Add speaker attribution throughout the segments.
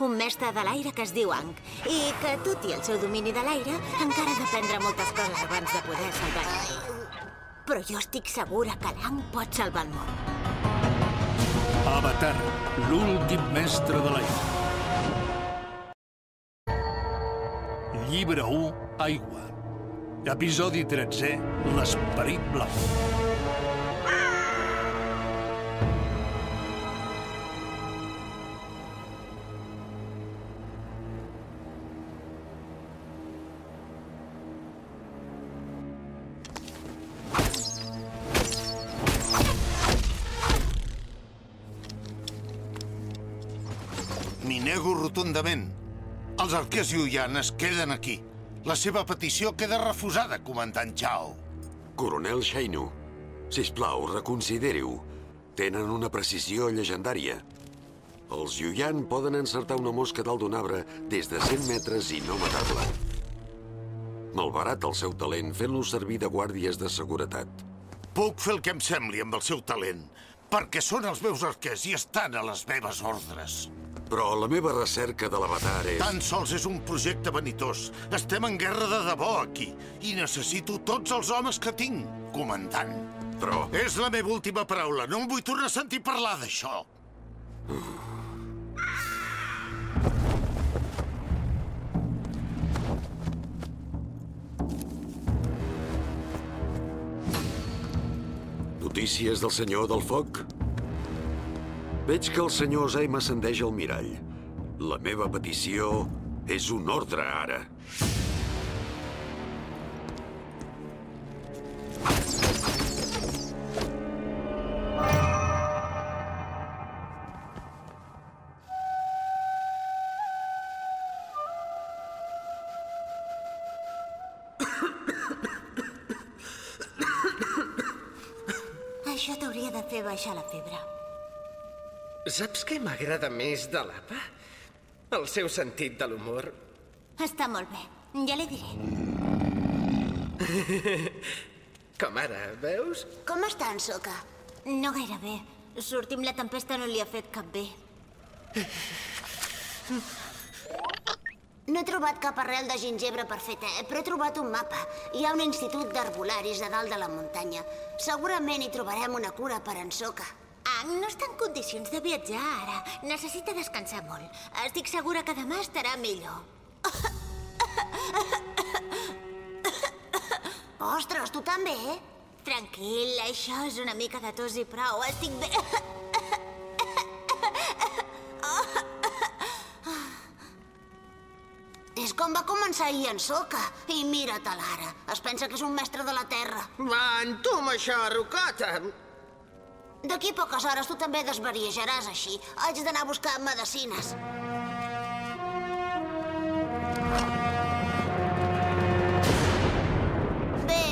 Speaker 1: un mestre de l'aire que es diu Ang, i que, tot i el seu domini de l'aire, encara ha d'aprendre moltes coses abans de poder salvar-lo. Però jo estic segura que l'Ang pot salvar el món.
Speaker 2: Avatar, l'últim mestre de l'aire. Llibre 1, Aigua. Episodi 13, l'esperit blau.
Speaker 3: Rotundament. Els arquers Yuyan es queden aquí. La seva petició queda refusada, comandant Chao.
Speaker 4: Coronel Shainu, sisplau, reconsideri-ho. Tenen una precisió llegendària. Els Yuyan poden encertar una mosca dalt d'un arbre des de 100 metres i no matar-la. Malbarat el seu talent fent-lo servir de guàrdies de seguretat.
Speaker 3: Puc fer el que em sembli amb el seu talent, perquè són els meus arquers i estan a les meves ordres.
Speaker 4: Però la meva recerca de l'avatar és...
Speaker 3: Tan sols és un projecte vanitós. Estem en guerra de debò aquí. I necessito tots els homes que tinc, comandant.
Speaker 4: Però...
Speaker 3: És la meva última paraula. No em vull tornar a sentir parlar d'això.
Speaker 4: Notícies del senyor del foc? Veig que el senyor Zai m'ascendeix al mirall. La meva petició és un ordre ara.
Speaker 5: Saps què m'agrada més de l'APA? El seu sentit de l'humor.
Speaker 1: Està molt bé. Ja li diré.
Speaker 5: Com ara, veus?
Speaker 1: Com està en Soca? No gaire bé. Sortir amb la tempesta no li ha fet cap bé. No he trobat cap arrel de gingebre per fer te, però he trobat un mapa. Hi ha un institut d'arbolaris a dalt de la muntanya. Segurament hi trobarem una cura per en Soca. Ang no està en condicions de viatjar ara. Necessita descansar molt. Estic segura que demà estarà millor. Ostres, tu també? Tranquil, això és una mica de tos i prou. Estic bé... És com va començar ahir en Soca. I mira-te'l ara. Es pensa que és un mestre de la terra.
Speaker 5: Va, entoma això, Rocota!
Speaker 1: D'aquí poques hores tu també desvariejaràs així. Haig d'anar a buscar medicines. Bé,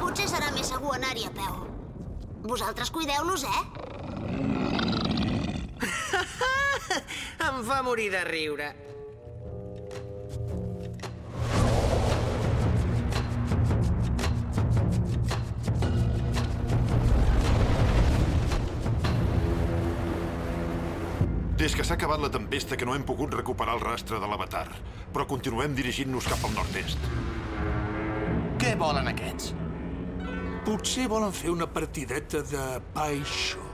Speaker 1: potser serà més segur anar-hi a peu. Vosaltres cuideu-los, eh?
Speaker 5: Em fa morir de riure.
Speaker 6: Des que s'ha acabat la tempesta que no hem pogut recuperar el rastre de l'avatar, però continuem dirigint-nos cap al nord-est.
Speaker 7: Què volen aquests?
Speaker 2: Potser volen fer una partideta de paixó.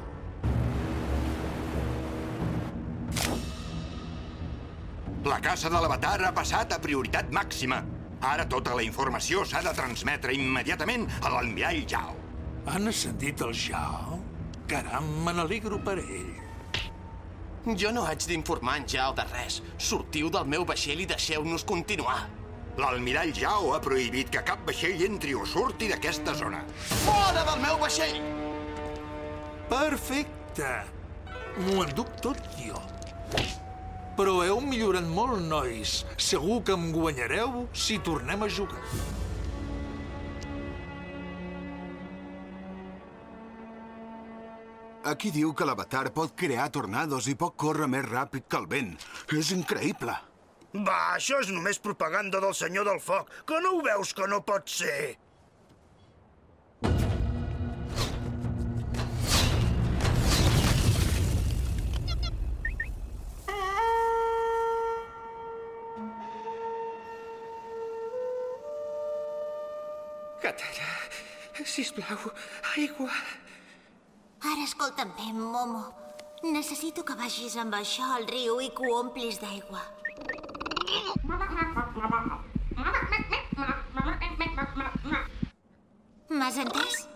Speaker 8: La caça de l'avatar ha passat a prioritat màxima. Ara tota la informació s'ha de transmetre immediatament a l'almirall Yao.
Speaker 2: Han ascendit el Jao? Caram, me n'alegro per ell.
Speaker 7: Jo no haig d'informar en Jao de res. Sortiu del meu vaixell i deixeu-nos continuar.
Speaker 8: L'almirall Yao ha prohibit que cap vaixell entri o surti d'aquesta zona.
Speaker 7: Fora del meu vaixell!
Speaker 2: Perfecte. M'ho enduc tot jo. Però heu millorat molt, nois. Segur que em guanyareu si tornem a jugar.
Speaker 9: Aquí diu que l'avatar pot crear tornados i pot córrer més ràpid que el vent. És increïble.
Speaker 10: Va, això és només propaganda del senyor del foc, que no ho veus que no pot ser?
Speaker 5: Katara, sisplau, aigua.
Speaker 1: Ara escolta'm bé, Momo. Necessito que vagis amb això al riu i que ho omplis d'aigua. M'has entès?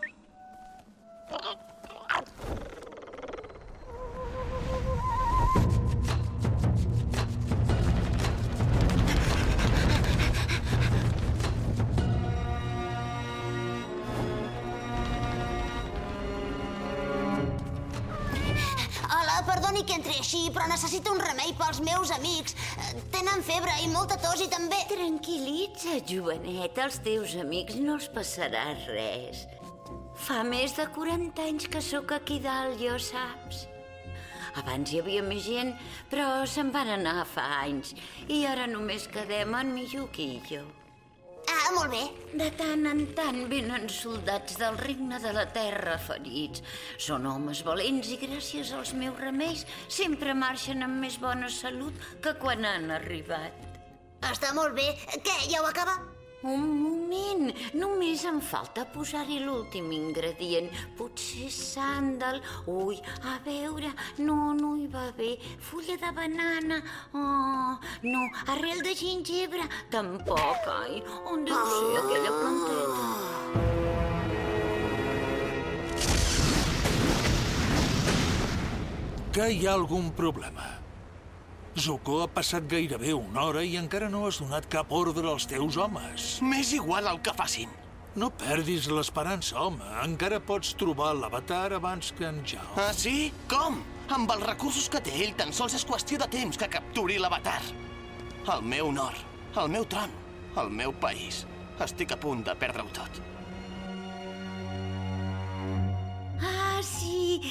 Speaker 11: Així, però necessito un remei pels meus amics. Eh, Tenen febre i molta tos i també...
Speaker 12: Tranquil·litza't, jovenet. Als teus amics no els passarà res. Fa més de 40 anys que sóc aquí dalt, jo saps. Abans hi havia més gent, però se'n van anar fa anys. I ara només quedem en Miyuki i jo.
Speaker 11: Ah, molt bé.
Speaker 12: De tant en tant venen soldats del regne de la terra ferits. Són homes valents i gràcies als meus remeis sempre marxen amb més bona salut que quan han arribat.
Speaker 11: Està molt bé. Què, ja ho acaba?
Speaker 12: Un moment, només em falta posar-hi l'últim ingredient. Potser sàndal. Ui, a veure, no, no hi va bé. Fulla de banana. Oh, no, arrel de gingebre. Tampoc, ai. On deu ser aquella planteta?
Speaker 2: Que hi ha algun problema? Zuko ha passat gairebé una hora i encara no has donat cap ordre als teus homes.
Speaker 7: M'és igual el que facin.
Speaker 2: No perdis l'esperança, home. Encara pots trobar l'avatar abans que en Jao.
Speaker 7: Ah, sí? Com? Amb els recursos que té ell, tan sols és qüestió de temps que capturi l'avatar. El meu nord, el meu tron, el meu país. Estic a punt de perdre-ho tot.
Speaker 12: Ah, sí,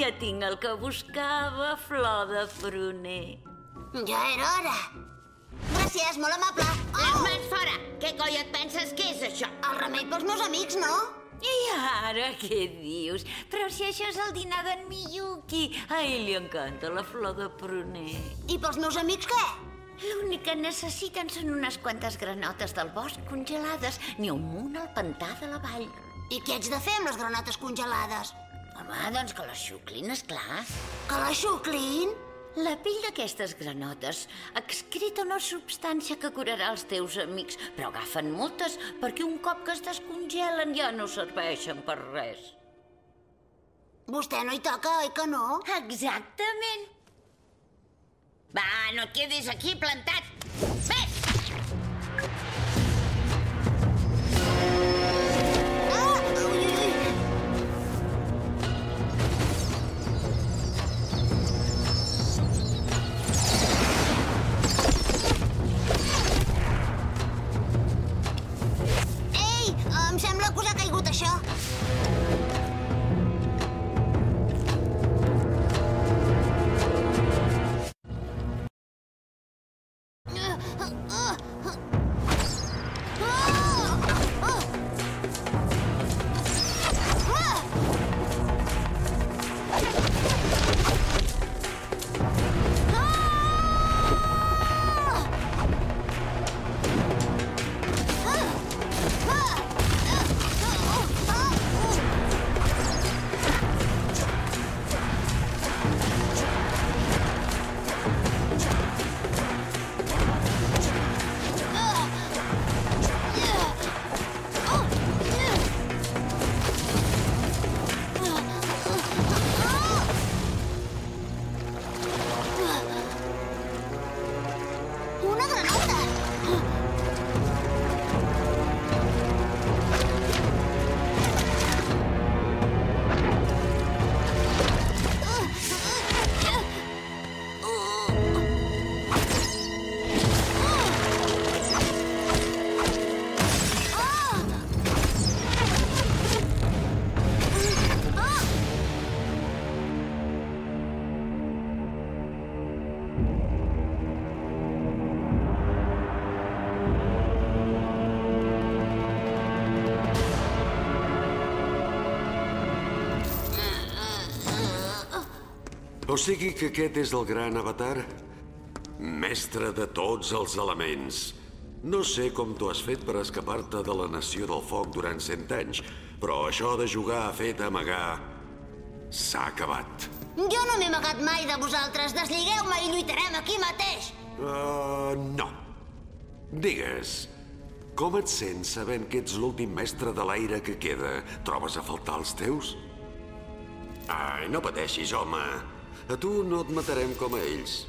Speaker 12: ja tinc el que buscava, flor de pruner.
Speaker 11: Ja era hora. Gràcies, molt amable.
Speaker 13: Les mans fora! Què coi et penses que és, això?
Speaker 11: El remei pels meus amics, no?
Speaker 12: I ara què dius? Però si això és el dinar d'en Miyuki. A ell li encanta la flor de pruner.
Speaker 11: I pels meus amics què?
Speaker 12: L'únic que necessiten són unes quantes granotes del bosc congelades, ni un munt al pantà de la vall.
Speaker 11: I què haig de fer amb les granotes congelades?
Speaker 12: Home, doncs que les xuclin, esclar.
Speaker 11: Que les xuclin?
Speaker 12: La pell d'aquestes granotes excreta una substància que curarà els teus amics, però agafen moltes perquè un cop que es descongelen ja no serveixen per res.
Speaker 11: Vostè no hi toca, oi que no?
Speaker 12: Exactament.
Speaker 13: Va, no et quedis aquí plantat. Ves!
Speaker 11: Que
Speaker 4: O sigui que aquest és el gran avatar? Mestre de tots els elements. No sé com t'ho has fet per escapar-te de la Nació del Foc durant cent anys, però això de jugar a fet amagar s'ha acabat.
Speaker 11: Jo no m'he amagat mai de vosaltres. Desligueu-me i lluitarem aquí mateix.
Speaker 4: Uh, no. Digues, com et sents sabent que ets l'últim mestre de l'aire que queda? Trobes a faltar els teus? Ai, no pateixis, home. A tu no et matarem com a ells.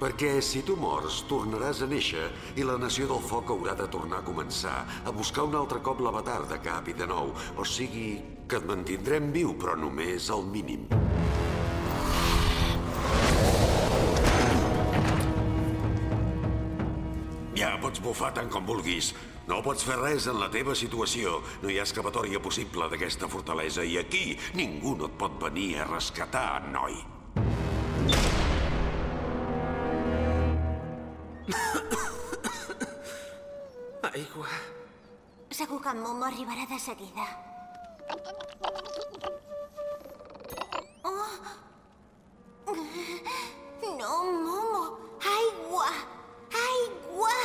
Speaker 4: Perquè si tu mors, tornaràs a néixer i la Nació del Foc haurà de tornar a començar, a buscar un altre cop l'avatar de cap i de nou. O sigui, que et mantindrem viu, però només al mínim. Ja pots bufar tant com vulguis. No pots fer res en la teva situació. No hi ha escapatòria possible d'aquesta fortalesa i aquí ningú no et pot venir a rescatar, noi.
Speaker 1: Segur que en Momo arribarà de seguida. Oh! No, Momo! Aigua! Aigua!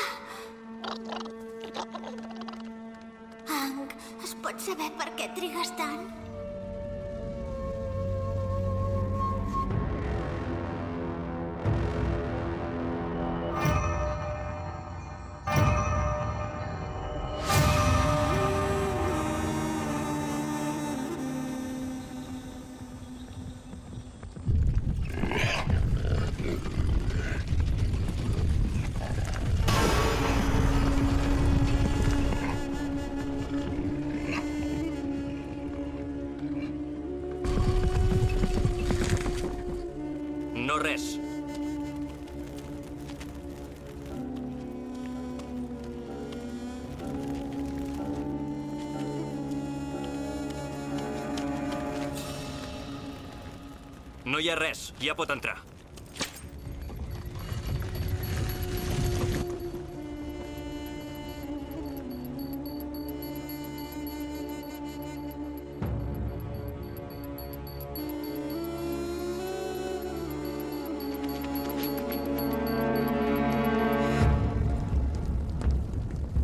Speaker 1: Hank, es pot saber per què trigues tant?
Speaker 14: No hi ha res. Ja pot entrar.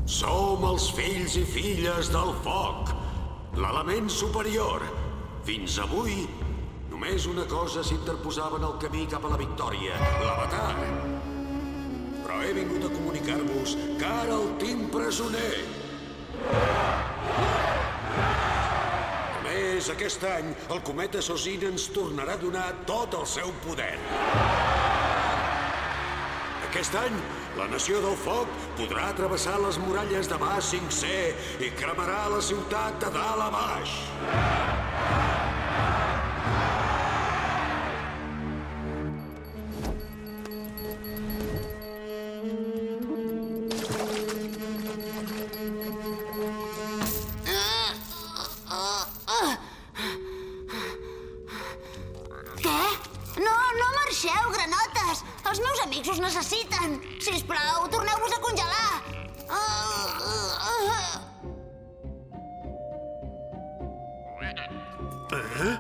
Speaker 4: Som els fills i filles del foc, l'element superior. Fins avui, només una cosa s'interposava en el camí cap a la victòria, l'avatar. Però he vingut a comunicar-vos que ara el tinc presoner. A més, aquest any, el cometa Sosina ens tornarà a donar tot el seu poder. Aquest any, la Nació del Foc podrà travessar les muralles de Ba 5C i cremarà la ciutat de dalt a baix.
Speaker 11: Què?
Speaker 10: Eh?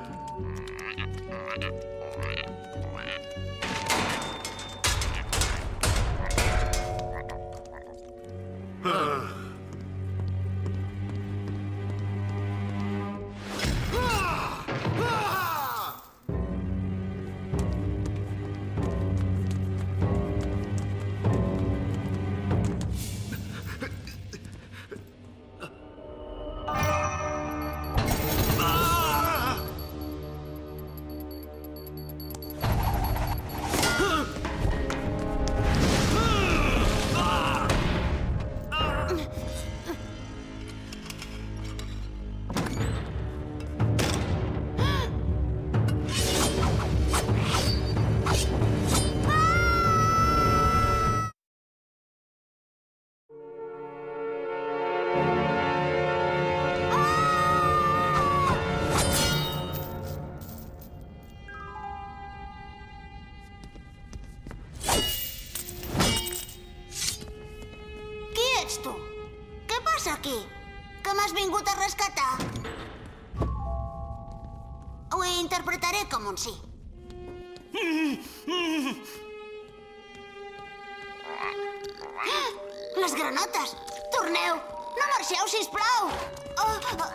Speaker 11: Un sí. Les granotes! Torneu! No marxeu, sisplau! Oh, oh.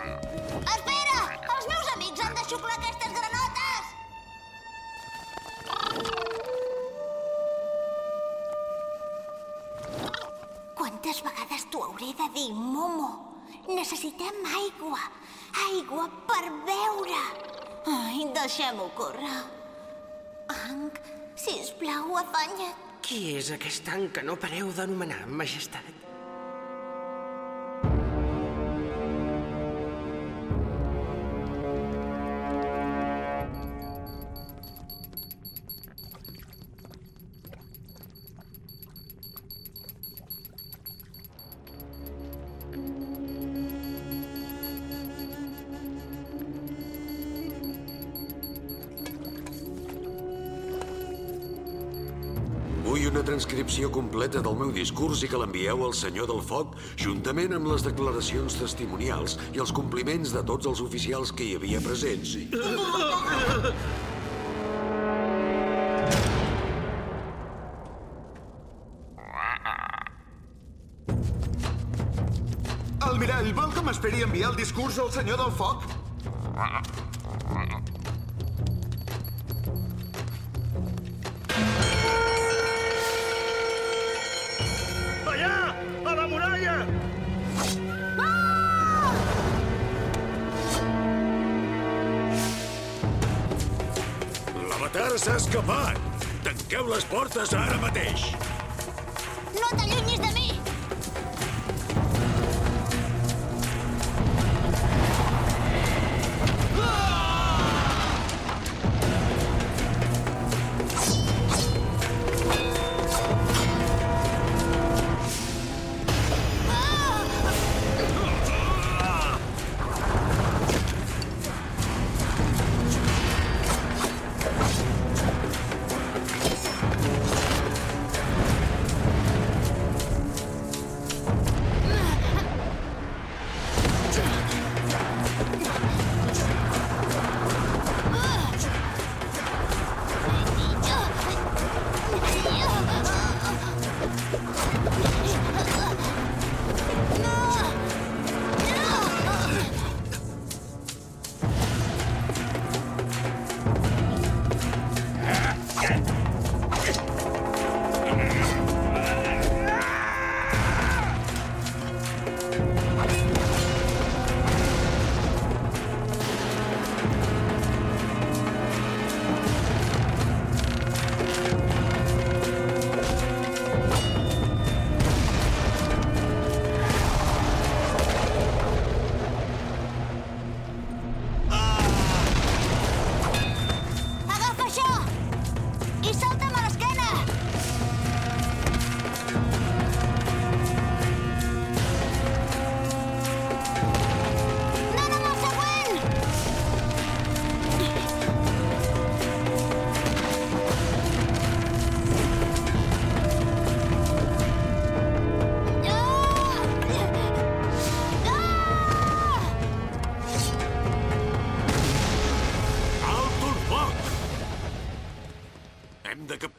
Speaker 11: Espera! Els meus amics han de xuclar aquestes granotes!
Speaker 1: Quantes vegades t'ho hauré de dir, Momo? Necessitem aigua. Aigua per beure. Ai, deixem-ho córrer. Hank, sisplau, afanya't.
Speaker 5: Qui és aquest any que no pareu d'anomenar, majestat?
Speaker 15: Una transcripció completa del meu discurs i que l'envieu al Senyor del Foc, juntament amb les declaracions testimonials i els compliments de tots els oficials que hi havia presents.
Speaker 9: Almirall, vol que m'esperi enviar el discurs al senyor del foc?
Speaker 4: L'avatar s'ha escapat! Tanqueu les portes ara mateix!
Speaker 11: No t'allunyis de mi!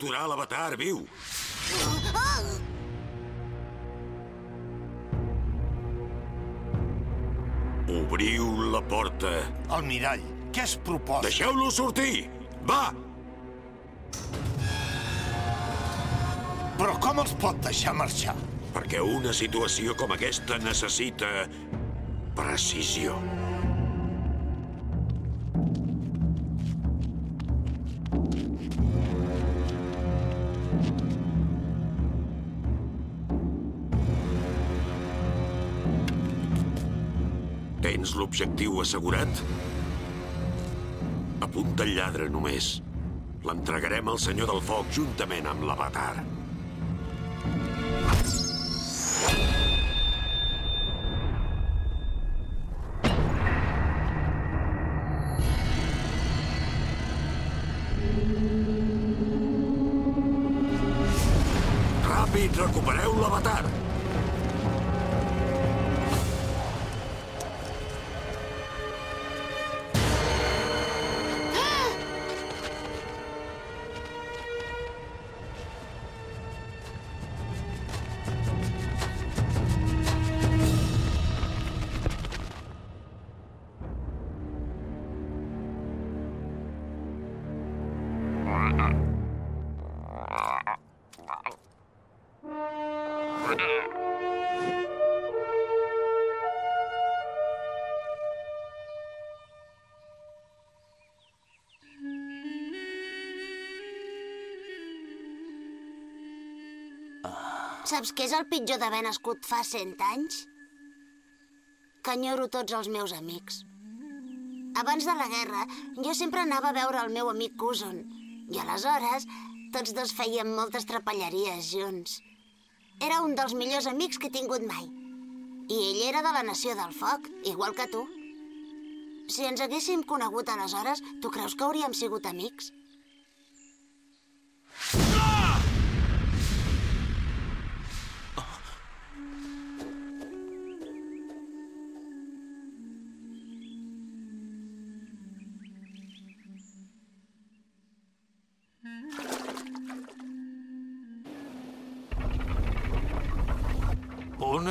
Speaker 4: Capturar l'avatar viu. Obriu la porta.
Speaker 3: Almirall, què es proposa?
Speaker 4: Deixeu-lo sortir! Va!
Speaker 3: Però com els pot deixar marxar?
Speaker 4: Perquè una situació com aquesta necessita precisió. Tens l'objectiu assegurat? Apunta el lladre només. L'entregarem al senyor del foc juntament amb l'avatar. Ràpid, recupereu l'avatar!
Speaker 11: Saps què és el pitjor d'haver nascut fa cent anys? Que enyoro tots els meus amics. Abans de la guerra, jo sempre anava a veure el meu amic Cuson. I aleshores, tots dos fèiem moltes trapelleries junts. Era un dels millors amics que he tingut mai. I ell era de la Nació del Foc, igual que tu. Si ens haguéssim conegut aleshores, tu creus que hauríem sigut amics?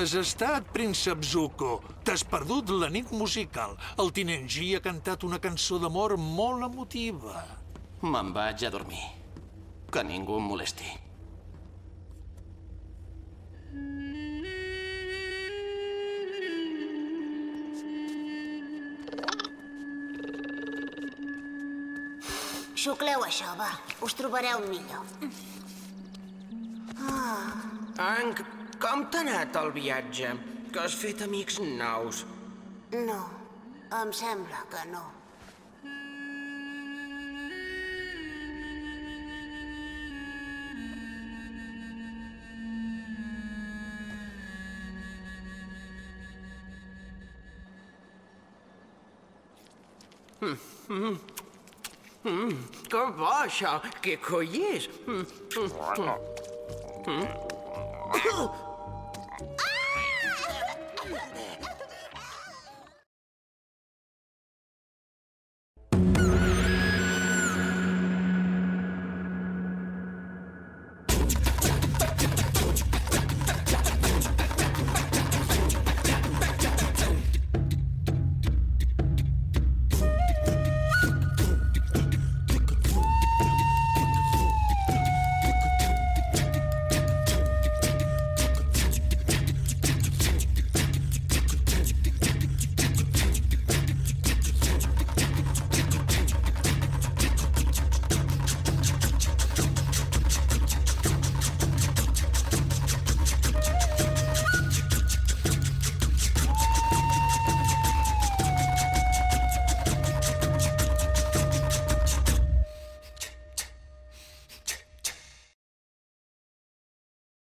Speaker 2: On has estat, príncep Zuko? T'has perdut la nit musical. El tinent G ha cantat una cançó d'amor molt emotiva.
Speaker 7: Me'n vaig a dormir. Que ningú em molesti.
Speaker 11: Xucleu això, va. Us trobareu millor.
Speaker 5: Ah. Ang, com t'ha anat el viatge? Que has fet amics nous?
Speaker 11: No, em sembla que no.
Speaker 5: Mm, mm, mm, que bo, això! Què coi és? Mm, mm, mm. Mm.